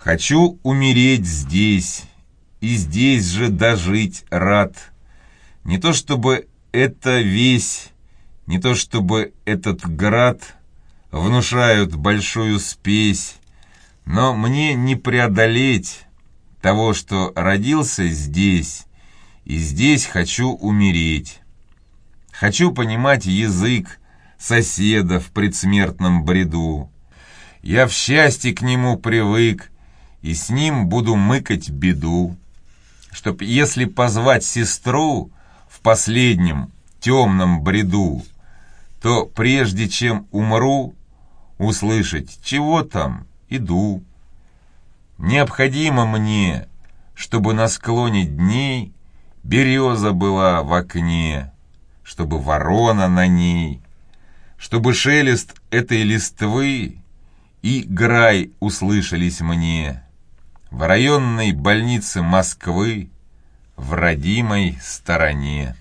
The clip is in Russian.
Хочу умереть здесь, и здесь же дожить рад. Не то чтобы это весь, не то чтобы этот град внушают большую спесь, но мне не преодолеть того, что родился здесь, и здесь хочу умереть. Хочу понимать язык соседа в предсмертном бреду. Я в счастье к нему привык, и с ним буду мыкать беду. Чтоб, если позвать сестру в последнем темном бреду, то прежде чем умру, услышать, чего там, иду. Необходимо мне, чтобы на склоне дней береза была в окне, чтобы ворона на ней, чтобы шелест этой листвы и грай услышались мне в районной больнице Москвы в родимой стороне.